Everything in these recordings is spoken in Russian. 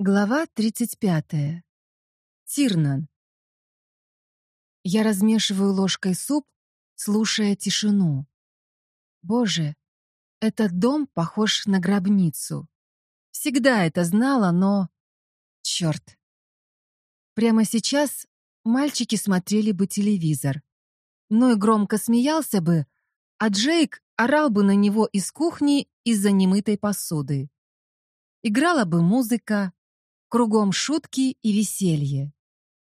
Глава 35. Тирнан. Я размешиваю ложкой суп, слушая тишину. Боже, этот дом похож на гробницу. Всегда это знала, но... Черт. Прямо сейчас мальчики смотрели бы телевизор. Ну и громко смеялся бы, а Джейк орал бы на него из кухни из-за немытой посуды. Играла бы музыка, кругом шутки и веселье.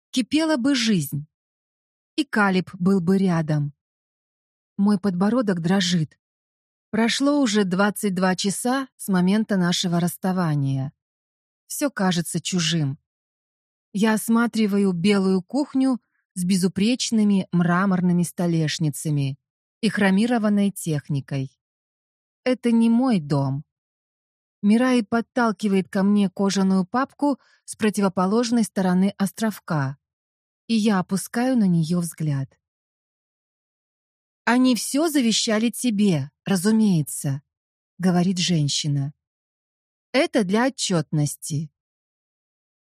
Кипела бы жизнь. И Калиб был бы рядом. Мой подбородок дрожит. Прошло уже 22 часа с момента нашего расставания. Все кажется чужим. Я осматриваю белую кухню с безупречными мраморными столешницами и хромированной техникой. Это не мой дом. Мирай подталкивает ко мне кожаную папку с противоположной стороны островка, и я опускаю на нее взгляд. «Они все завещали тебе, разумеется», — говорит женщина. «Это для отчетности».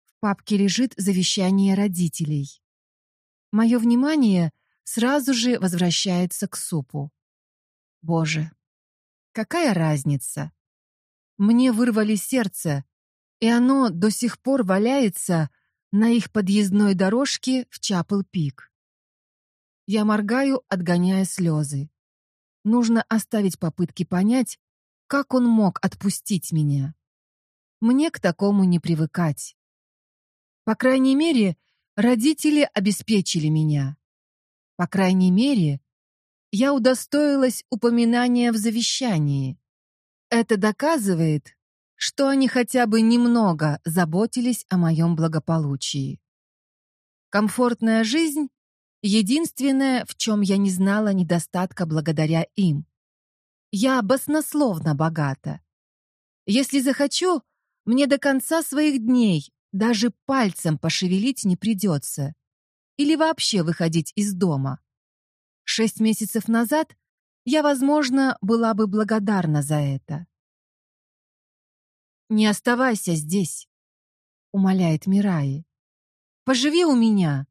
В папке лежит завещание родителей. Мое внимание сразу же возвращается к супу. Боже, какая разница? Мне вырвали сердце, и оно до сих пор валяется на их подъездной дорожке в Чапл-Пик. Я моргаю, отгоняя слезы. Нужно оставить попытки понять, как он мог отпустить меня. Мне к такому не привыкать. По крайней мере, родители обеспечили меня. По крайней мере, я удостоилась упоминания в завещании. Это доказывает, что они хотя бы немного заботились о моем благополучии. Комфортная жизнь — единственное, в чем я не знала недостатка благодаря им. Я баснословно богата. Если захочу, мне до конца своих дней даже пальцем пошевелить не придется. Или вообще выходить из дома. Шесть месяцев назад я, возможно, была бы благодарна за это. «Не оставайся здесь», — умоляет Мираи. «Поживи у меня.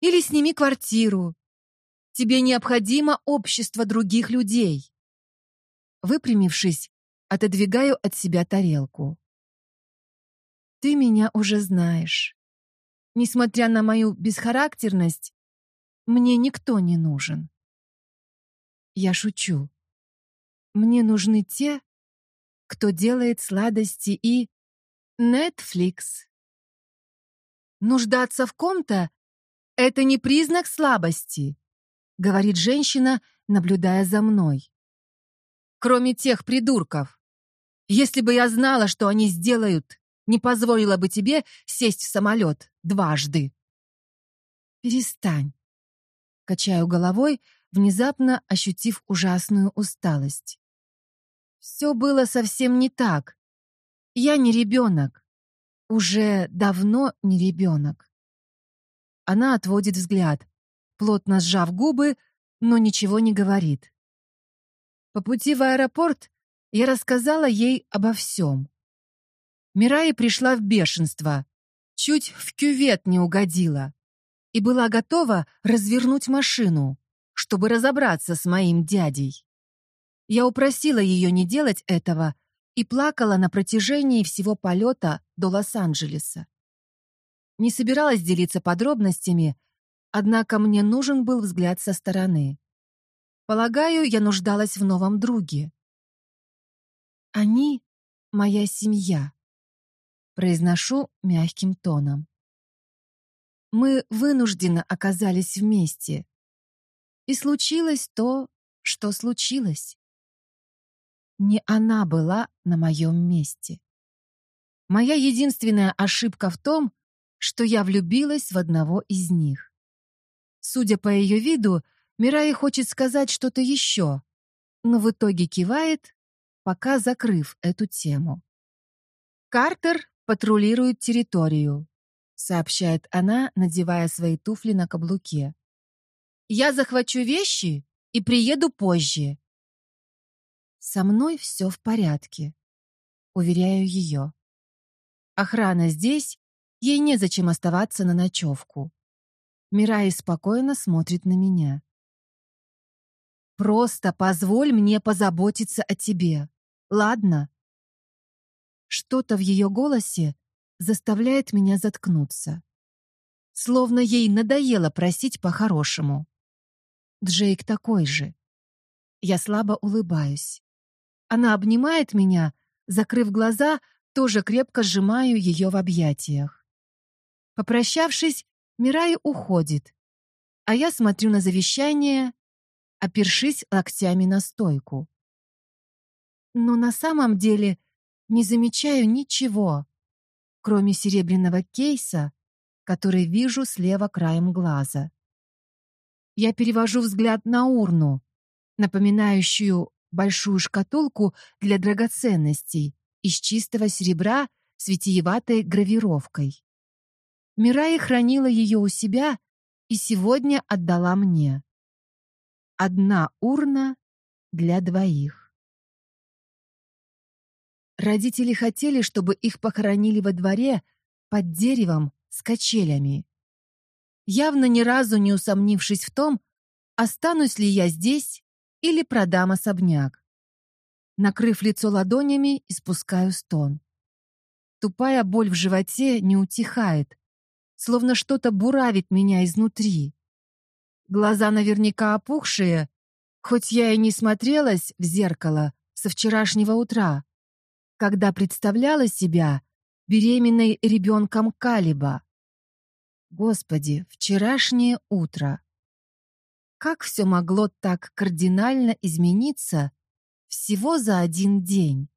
Или сними квартиру. Тебе необходимо общество других людей». Выпрямившись, отодвигаю от себя тарелку. «Ты меня уже знаешь. Несмотря на мою бесхарактерность, мне никто не нужен». Я шучу. Мне нужны те, кто делает сладости и... Netflix. Нуждаться в ком-то — это не признак слабости, говорит женщина, наблюдая за мной. Кроме тех придурков. Если бы я знала, что они сделают, не позволила бы тебе сесть в самолет дважды. Перестань. Качаю головой, внезапно ощутив ужасную усталость. Все было совсем не так. Я не ребенок. Уже давно не ребенок. Она отводит взгляд, плотно сжав губы, но ничего не говорит. По пути в аэропорт я рассказала ей обо всем. Мирай пришла в бешенство, чуть в кювет не угодила и была готова развернуть машину чтобы разобраться с моим дядей. Я упросила ее не делать этого и плакала на протяжении всего полета до Лос-Анджелеса. Не собиралась делиться подробностями, однако мне нужен был взгляд со стороны. Полагаю, я нуждалась в новом друге. «Они — моя семья», — произношу мягким тоном. Мы вынужденно оказались вместе, и случилось то, что случилось. Не она была на моем месте. Моя единственная ошибка в том, что я влюбилась в одного из них. Судя по ее виду, Мирай хочет сказать что-то еще, но в итоге кивает, пока закрыв эту тему. Картер патрулирует территорию, сообщает она, надевая свои туфли на каблуке. Я захвачу вещи и приеду позже. Со мной все в порядке, уверяю ее. Охрана здесь, ей незачем оставаться на ночевку. Мирай спокойно смотрит на меня. «Просто позволь мне позаботиться о тебе, ладно?» Что-то в ее голосе заставляет меня заткнуться. Словно ей надоело просить по-хорошему. Джейк такой же. Я слабо улыбаюсь. Она обнимает меня, закрыв глаза, тоже крепко сжимаю ее в объятиях. Попрощавшись, Мирай уходит, а я смотрю на завещание, опершись локтями на стойку. Но на самом деле не замечаю ничего, кроме серебряного кейса, который вижу слева краем глаза. Я перевожу взгляд на урну, напоминающую большую шкатулку для драгоценностей из чистого серебра с витиеватой гравировкой. Мирай хранила ее у себя и сегодня отдала мне. Одна урна для двоих. Родители хотели, чтобы их похоронили во дворе под деревом с качелями. Явно ни разу не усомнившись в том, останусь ли я здесь или продам особняк. Накрыв лицо ладонями, испускаю стон. Тупая боль в животе не утихает, словно что-то буравит меня изнутри. Глаза наверняка опухшие, хоть я и не смотрелась в зеркало со вчерашнего утра, когда представляла себя беременной ребенком Калиба. Господи, вчерашнее утро. Как все могло так кардинально измениться всего за один день?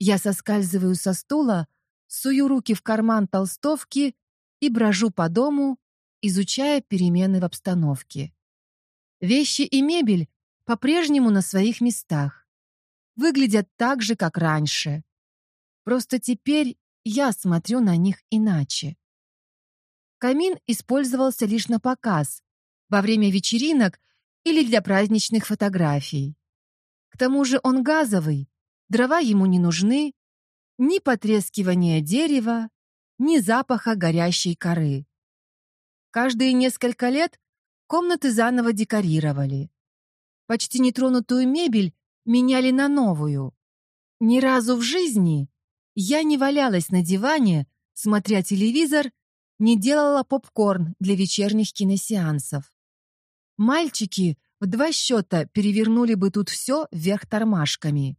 Я соскальзываю со стула, сую руки в карман толстовки и брожу по дому, изучая перемены в обстановке. Вещи и мебель по-прежнему на своих местах. Выглядят так же, как раньше. Просто теперь я смотрю на них иначе. Камин использовался лишь на показ, во время вечеринок или для праздничных фотографий. К тому же он газовый, дрова ему не нужны, ни потрескивания дерева, ни запаха горящей коры. Каждые несколько лет комнаты заново декорировали. Почти нетронутую мебель меняли на новую. Ни разу в жизни я не валялась на диване, смотря телевизор, не делала попкорн для вечерних киносеансов. Мальчики в два счета перевернули бы тут все вверх тормашками.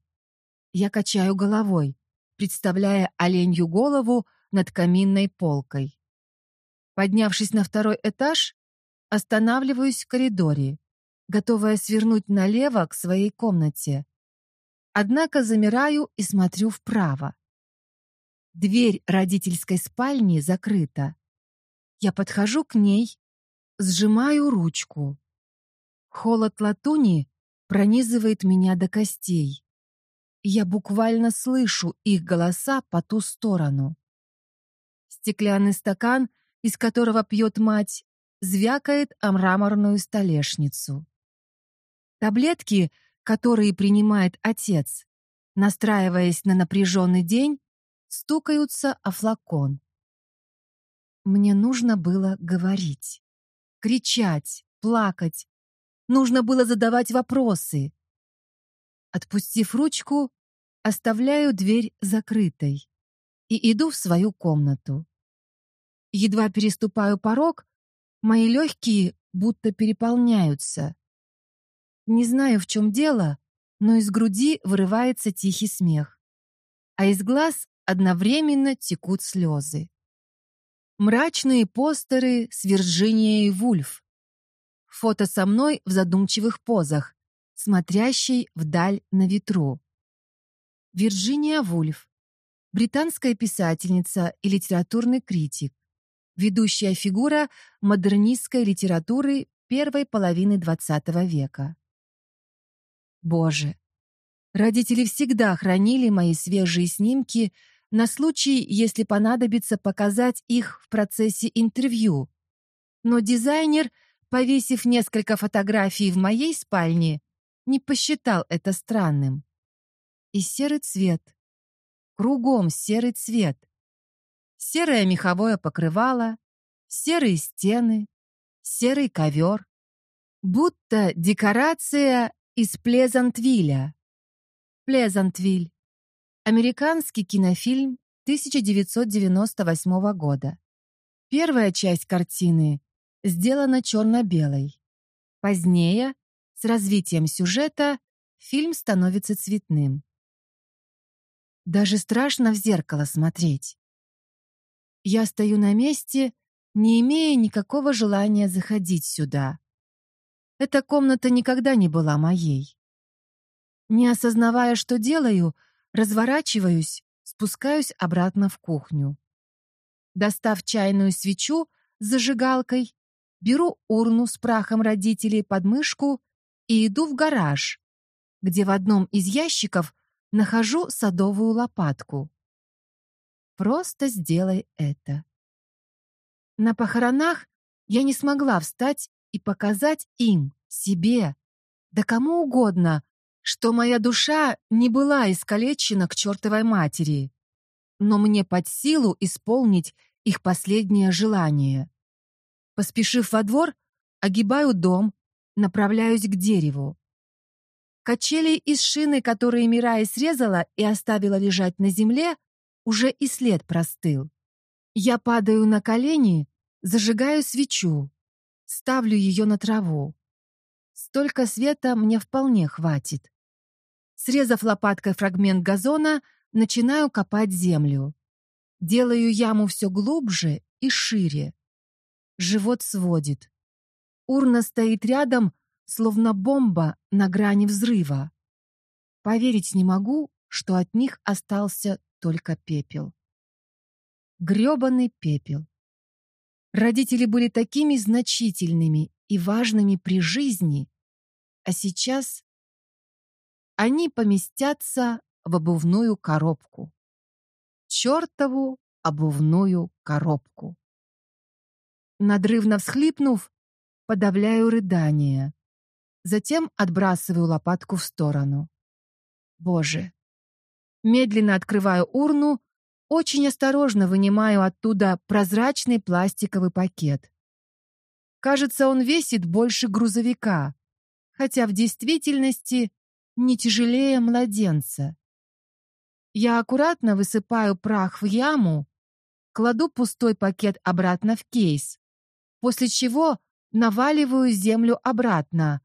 Я качаю головой представляя оленью голову над каминной полкой. Поднявшись на второй этаж, останавливаюсь в коридоре, готовая свернуть налево к своей комнате. Однако замираю и смотрю вправо. Дверь родительской спальни закрыта. Я подхожу к ней, сжимаю ручку. Холод латуни пронизывает меня до костей. Я буквально слышу их голоса по ту сторону. Стеклянный стакан, из которого пьет мать, звякает о мраморную столешницу. Таблетки, которые принимает отец, настраиваясь на напряженный день, стукаются о флакон. Мне нужно было говорить, кричать, плакать. Нужно было задавать вопросы. Отпустив ручку, оставляю дверь закрытой и иду в свою комнату. Едва переступаю порог, мои легкие будто переполняются. Не знаю, в чем дело, но из груди вырывается тихий смех, а из глаз одновременно текут слезы. Мрачные постеры с Вирджинией Вульф. Фото со мной в задумчивых позах, смотрящей вдаль на ветру. Вирджиния Вульф, британская писательница и литературный критик, ведущая фигура модернистской литературы первой половины XX века. Боже, родители всегда хранили мои свежие снимки на случай, если понадобится показать их в процессе интервью. Но дизайнер, повесив несколько фотографий в моей спальне, не посчитал это странным. И серый цвет. Кругом серый цвет. Серое меховое покрывало, серые стены, серый ковер. Будто декорация из Плезантвилля. Плезантвиль. Американский кинофильм 1998 года. Первая часть картины сделана черно-белой. Позднее, с развитием сюжета, фильм становится цветным. Даже страшно в зеркало смотреть. Я стою на месте, не имея никакого желания заходить сюда. Эта комната никогда не была моей. Не осознавая, что делаю, разворачиваюсь, спускаюсь обратно в кухню. Достав чайную свечу с зажигалкой, беру урну с прахом родителей под мышку и иду в гараж, где в одном из ящиков нахожу садовую лопатку. Просто сделай это. На похоронах я не смогла встать и показать им, себе, да кому угодно, что моя душа не была искалечена к чертовой матери, но мне под силу исполнить их последнее желание. Поспешив во двор, огибаю дом, направляюсь к дереву. Качели из шины, которые Мирай срезала и оставила лежать на земле, уже и след простыл. Я падаю на колени, зажигаю свечу, ставлю ее на траву. Столько света мне вполне хватит. Срезав лопаткой фрагмент газона, начинаю копать землю. Делаю яму все глубже и шире. Живот сводит. Урна стоит рядом, словно бомба на грани взрыва. Поверить не могу, что от них остался только пепел. Грёбаный пепел. Родители были такими значительными и важными при жизни, а сейчас они поместятся в обувную коробку. Чёртову обувную коробку. Надрывно всхлипнув, подавляю рыдание. Затем отбрасываю лопатку в сторону. Боже. Медленно открываю урну, очень осторожно вынимаю оттуда прозрачный пластиковый пакет. Кажется, он весит больше грузовика, хотя в действительности не тяжелее младенца. Я аккуратно высыпаю прах в яму, кладу пустой пакет обратно в кейс, после чего наваливаю землю обратно,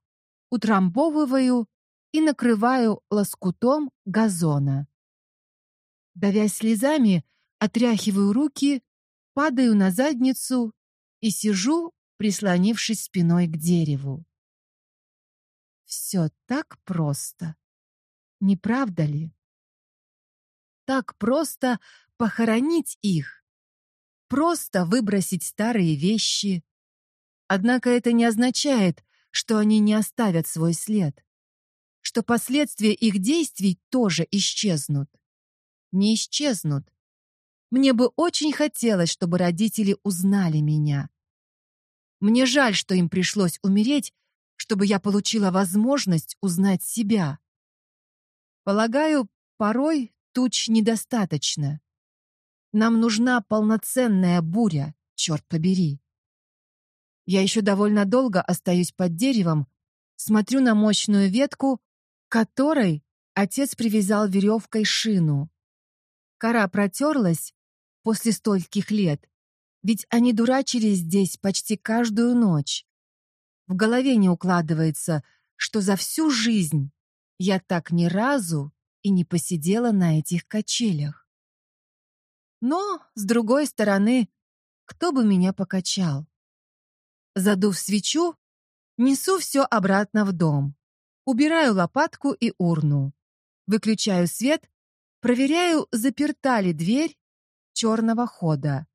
утрамбовываю и накрываю лоскутом газона. Давясь слезами, отряхиваю руки, падаю на задницу и сижу, прислонившись спиной к дереву. Все так просто. Не правда ли? Так просто похоронить их. Просто выбросить старые вещи. Однако это не означает, что они не оставят свой след. Что последствия их действий тоже исчезнут. Не исчезнут. Мне бы очень хотелось, чтобы родители узнали меня. Мне жаль, что им пришлось умереть, чтобы я получила возможность узнать себя. Полагаю, порой туч недостаточно. Нам нужна полноценная буря, черт побери. Я еще довольно долго остаюсь под деревом, смотрю на мощную ветку, которой отец привязал веревкой шину. Кора протерлась после стольких лет, ведь они дурачились здесь почти каждую ночь. В голове не укладывается, что за всю жизнь я так ни разу и не посидела на этих качелях. Но, с другой стороны, кто бы меня покачал? Задув свечу, несу все обратно в дом. Убираю лопатку и урну. Выключаю свет, проверяю, заперта ли дверь черного хода.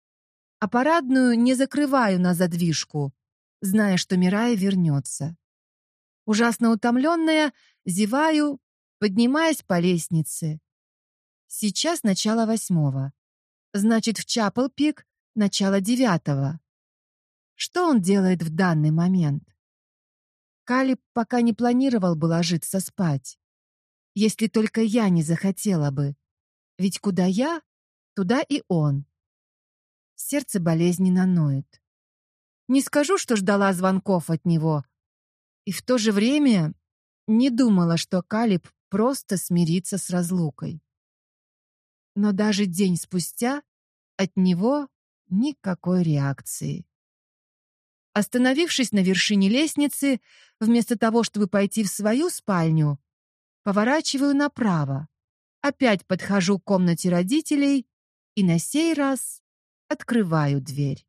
А парадную не закрываю на задвижку, зная, что Мирай вернется. Ужасно утомленная, зеваю, поднимаясь по лестнице. Сейчас начало восьмого. Значит, в Чапл-Пик начало девятого. Что он делает в данный момент? Калиб пока не планировал бы ложиться спать. Если только я не захотела бы. Ведь куда я, туда и он. Сердце болезненно ноет. Не скажу, что ждала звонков от него. И в то же время не думала, что Калиб просто смирится с разлукой. Но даже день спустя от него никакой реакции. Остановившись на вершине лестницы, вместо того, чтобы пойти в свою спальню, поворачиваю направо. Опять подхожу к комнате родителей и на сей раз открываю дверь.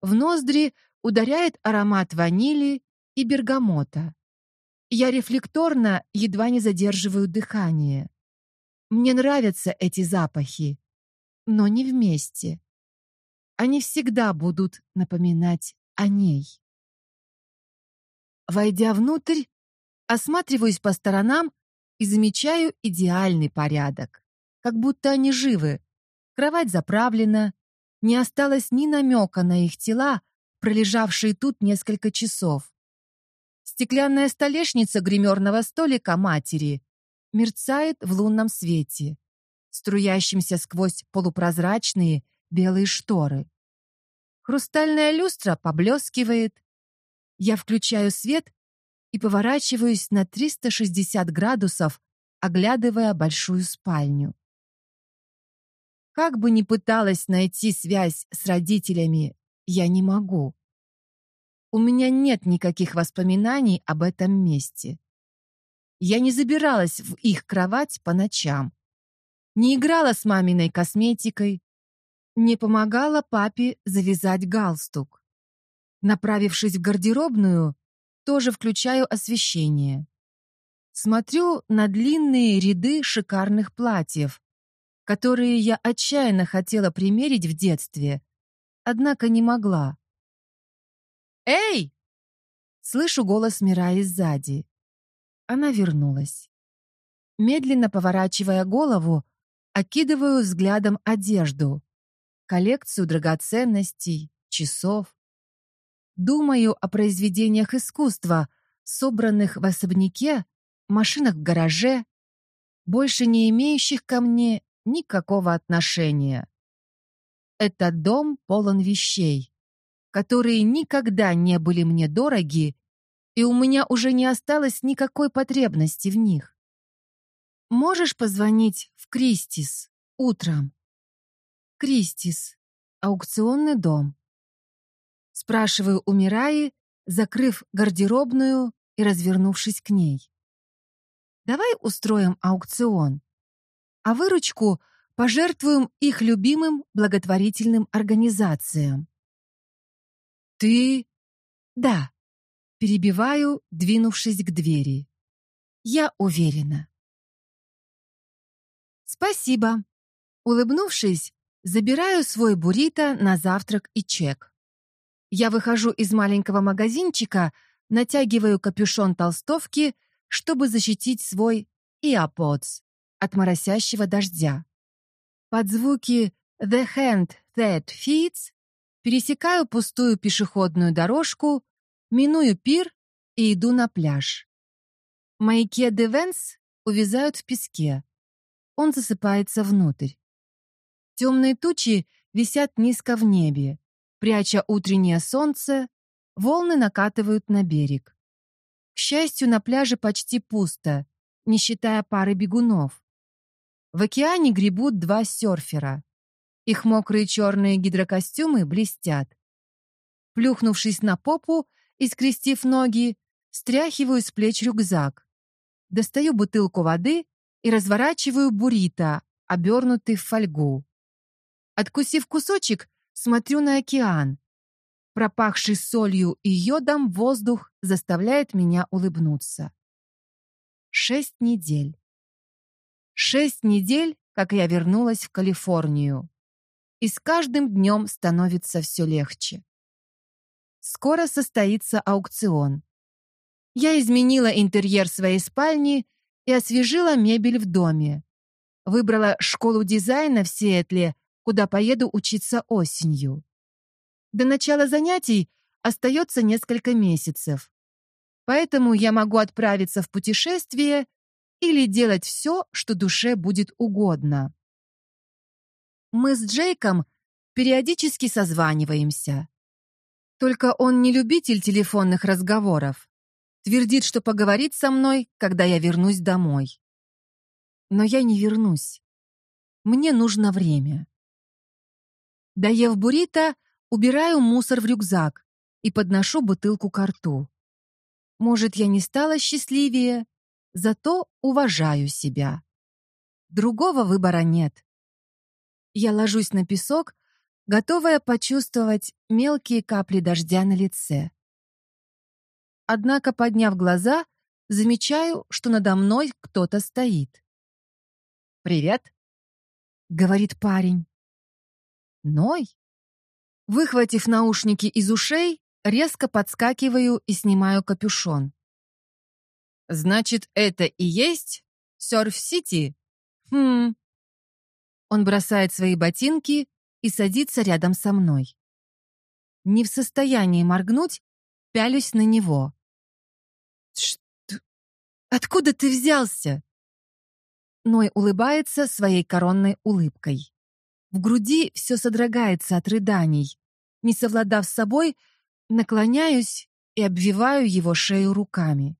В ноздри ударяет аромат ванили и бергамота. Я рефлекторно едва не задерживаю дыхание. Мне нравятся эти запахи, но не вместе. Они всегда будут напоминать о ней. Войдя внутрь, осматриваюсь по сторонам и замечаю идеальный порядок. Как будто они живы. Кровать заправлена, не осталось ни намека на их тела, пролежавшие тут несколько часов. Стеклянная столешница гримерного столика матери мерцает в лунном свете, струящемся сквозь полупрозрачные белые шторы. Хрустальная люстра поблескивает. Я включаю свет и поворачиваюсь на 360 градусов, оглядывая большую спальню. Как бы ни пыталась найти связь с родителями, я не могу. У меня нет никаких воспоминаний об этом месте. Я не забиралась в их кровать по ночам. Не играла с маминой косметикой, не помогала папе завязать галстук. Направившись в гардеробную, тоже включаю освещение. Смотрю на длинные ряды шикарных платьев, которые я отчаянно хотела примерить в детстве, однако не могла. «Эй!» Слышу голос Мираи сзади. Она вернулась. Медленно поворачивая голову, окидываю взглядом одежду коллекцию драгоценностей, часов. Думаю о произведениях искусства, собранных в особняке, машинах в гараже, больше не имеющих ко мне никакого отношения. Этот дом полон вещей, которые никогда не были мне дороги, и у меня уже не осталось никакой потребности в них. Можешь позвонить в Кристис утром? Кристис. Аукционный дом. Спрашиваю у Мираи, закрыв гардеробную и развернувшись к ней. Давай устроим аукцион, а выручку пожертвуем их любимым благотворительным организациям. Ты? Да. Перебиваю, двинувшись к двери. Я уверена. Спасибо. Улыбнувшись, Забираю свой буррито на завтрак и чек. Я выхожу из маленького магазинчика, натягиваю капюшон толстовки, чтобы защитить свой иаподс от моросящего дождя. Под звуки «The Hand That Feeds» пересекаю пустую пешеходную дорожку, миную пир и иду на пляж. Мои кеды Венс увязают в песке. Он засыпается внутрь. Темные тучи висят низко в небе, пряча утреннее солнце, волны накатывают на берег. К счастью, на пляже почти пусто, не считая пары бегунов. В океане гребут два серфера. Их мокрые черные гидрокостюмы блестят. Плюхнувшись на попу и скрестив ноги, стряхиваю с плеч рюкзак. Достаю бутылку воды и разворачиваю буррито, обернутый в фольгу. Откусив кусочек, смотрю на океан. Пропахший солью и йодом воздух заставляет меня улыбнуться. Шесть недель. Шесть недель, как я вернулась в Калифорнию. И с каждым днем становится все легче. Скоро состоится аукцион. Я изменила интерьер своей спальни и освежила мебель в доме. Выбрала школу дизайна в Сиэтле куда поеду учиться осенью. До начала занятий остается несколько месяцев. Поэтому я могу отправиться в путешествие или делать все, что душе будет угодно. Мы с Джейком периодически созваниваемся. Только он не любитель телефонных разговоров. Твердит, что поговорит со мной, когда я вернусь домой. Но я не вернусь. Мне нужно время. Доев буррито, убираю мусор в рюкзак и подношу бутылку к рту. Может, я не стала счастливее, зато уважаю себя. Другого выбора нет. Я ложусь на песок, готовая почувствовать мелкие капли дождя на лице. Однако, подняв глаза, замечаю, что надо мной кто-то стоит. «Привет», — говорит парень. «Ной?» Выхватив наушники из ушей, резко подскакиваю и снимаю капюшон. «Значит, это и есть Сёрф-Сити?» «Хм...» Он бросает свои ботинки и садится рядом со мной. Не в состоянии моргнуть, пялюсь на него. «Что? Откуда ты взялся?» Ной улыбается своей коронной улыбкой. В груди все содрогается от рыданий. Не совладав с собой, наклоняюсь и обвиваю его шею руками.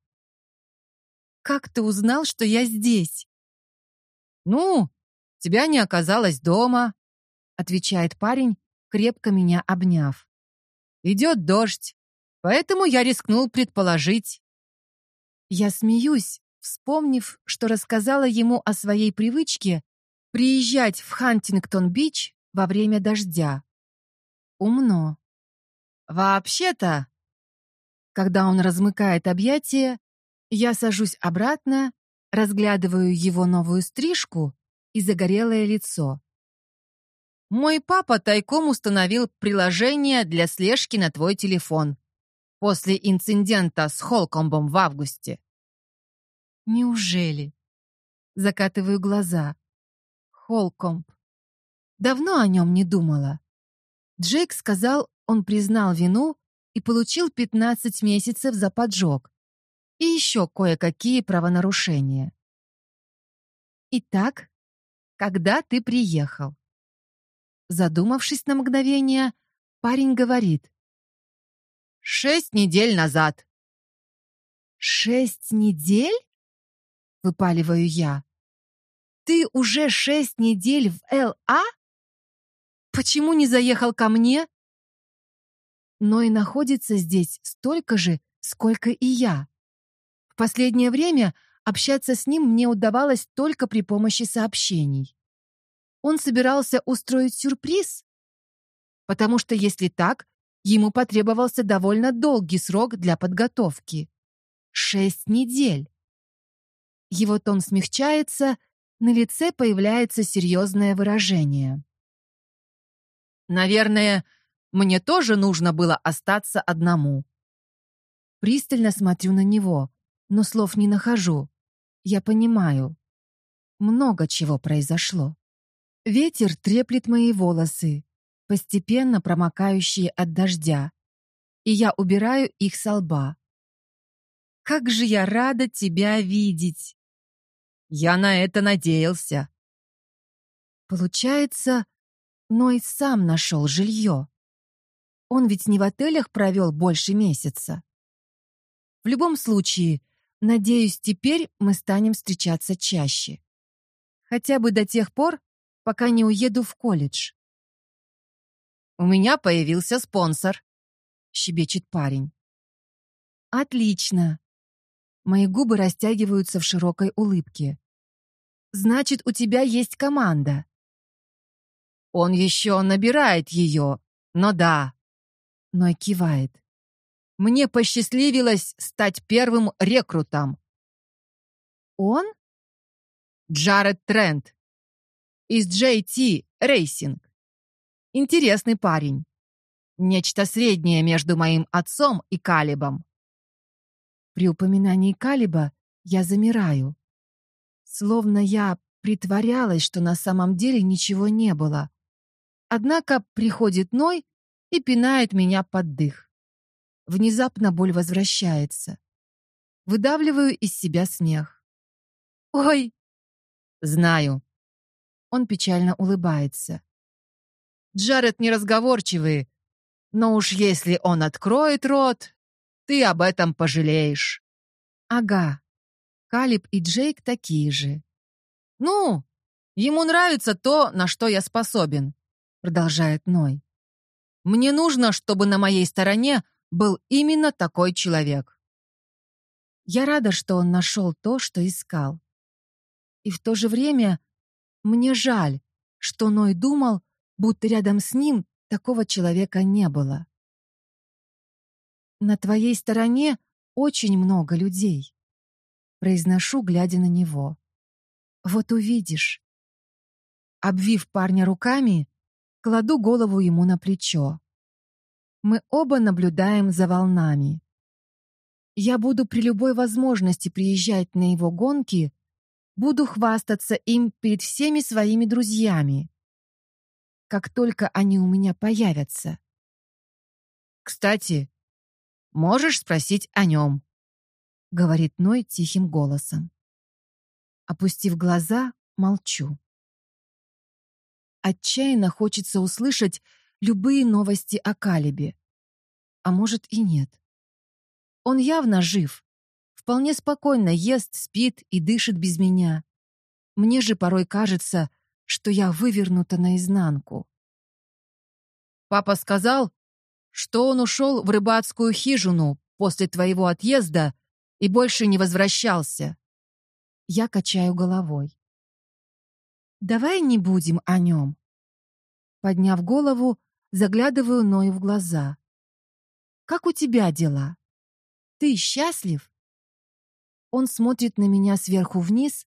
«Как ты узнал, что я здесь?» «Ну, тебя не оказалось дома», — отвечает парень, крепко меня обняв. «Идет дождь, поэтому я рискнул предположить». Я смеюсь, вспомнив, что рассказала ему о своей привычке приезжать в Хантингтон-Бич во время дождя. Умно. Вообще-то, когда он размыкает объятия, я сажусь обратно, разглядываю его новую стрижку и загорелое лицо. Мой папа тайком установил приложение для слежки на твой телефон после инцидента с Холкомбом в августе. Неужели? Закатываю глаза. Холкомб. Давно о нем не думала. Джейк сказал, он признал вину и получил 15 месяцев за поджог и еще кое-какие правонарушения. Итак, когда ты приехал? Задумавшись на мгновение, парень говорит. «Шесть недель назад». «Шесть недель?» — выпаливаю я. «Ты уже шесть недель в Л.А.? Почему не заехал ко мне?» Но и находится здесь столько же, сколько и я. Последнее время общаться с ним мне удавалось только при помощи сообщений. Он собирался устроить сюрприз? Потому что если так, ему потребовался довольно долгий срок для подготовки. Шесть недель. Его тон смягчается, на лице появляется серьезное выражение. «Наверное, мне тоже нужно было остаться одному». Пристально смотрю на него, но слов не нахожу. Я понимаю. Много чего произошло. Ветер треплет мои волосы, постепенно промокающие от дождя, и я убираю их со лба. «Как же я рада тебя видеть!» «Я на это надеялся!» Получается, Ной сам нашел жилье. Он ведь не в отелях провел больше месяца. В любом случае, надеюсь, теперь мы станем встречаться чаще. Хотя бы до тех пор, пока не уеду в колледж. «У меня появился спонсор», — щебечет парень. «Отлично». Мои губы растягиваются в широкой улыбке. «Значит, у тебя есть команда». «Он еще набирает ее, но да». Ной кивает. «Мне посчастливилось стать первым рекрутом». «Он?» Джаред Трент из JT Racing. Интересный парень. Нечто среднее между моим отцом и Калибом. При упоминании Калиба я замираю. Словно я притворялась, что на самом деле ничего не было. Однако приходит Ной и пинает меня под дых. Внезапно боль возвращается. Выдавливаю из себя смех. Ой. Знаю. Он печально улыбается. Джаред неразговорчивый, но уж если он откроет рот, ты об этом пожалеешь. Ага. Калиб и Джейк такие же. Ну, ему нравится то, на что я способен, продолжает Ной. Мне нужно, чтобы на моей стороне был именно такой человек. Я рада, что он нашел то, что искал. И в то же время мне жаль, что Ной думал, будто рядом с ним такого человека не было. На твоей стороне очень много людей, произношу, глядя на него. Вот увидишь. Обвив парня руками, кладу голову ему на плечо. Мы оба наблюдаем за волнами. Я буду при любой возможности приезжать на его гонки, буду хвастаться им перед всеми своими друзьями. Как только они у меня появятся. Кстати, можешь спросить о нем, говорит Ной тихим голосом. Опустив глаза, молчу. Отчаянно хочется услышать любые новости о Калибе. А может и нет. Он явно жив. Вполне спокойно ест, спит и дышит без меня. Мне же порой кажется, что я вывернута наизнанку. Папа сказал, что он ушел в рыбацкую хижину после твоего отъезда и больше не возвращался. Я качаю головой. Давай не будем о нем. Подняв голову, заглядываю Ною в глаза. Как у тебя дела? Ты счастлив? Он смотрит на меня сверху вниз,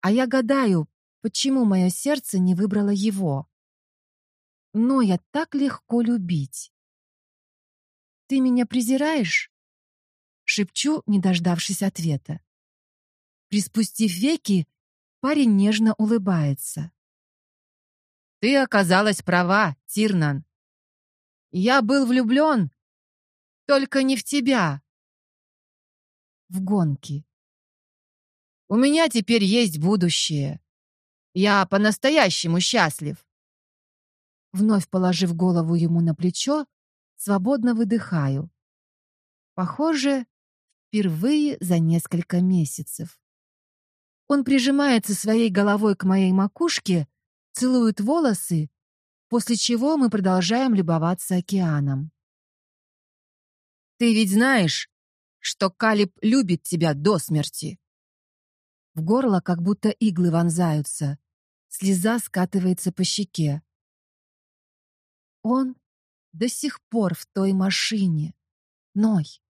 а я гадаю, почему мое сердце не выбрало его. Но я так легко любить. Ты меня презираешь? Шепчу, не дождавшись ответа. Приспустив веки, парень нежно улыбается. «Ты оказалась права, Тирнан. Я был влюблен, только не в тебя. В гонки. У меня теперь есть будущее. Я по-настоящему счастлив». Вновь положив голову ему на плечо, свободно выдыхаю. Похоже, впервые за несколько месяцев. Он прижимается своей головой к моей макушке, целует волосы, после чего мы продолжаем любоваться океаном. «Ты ведь знаешь, что Калиб любит тебя до смерти?» В горло как будто иглы вонзаются. Слеза скатывается по щеке. Он до сих пор в той машине. Ной.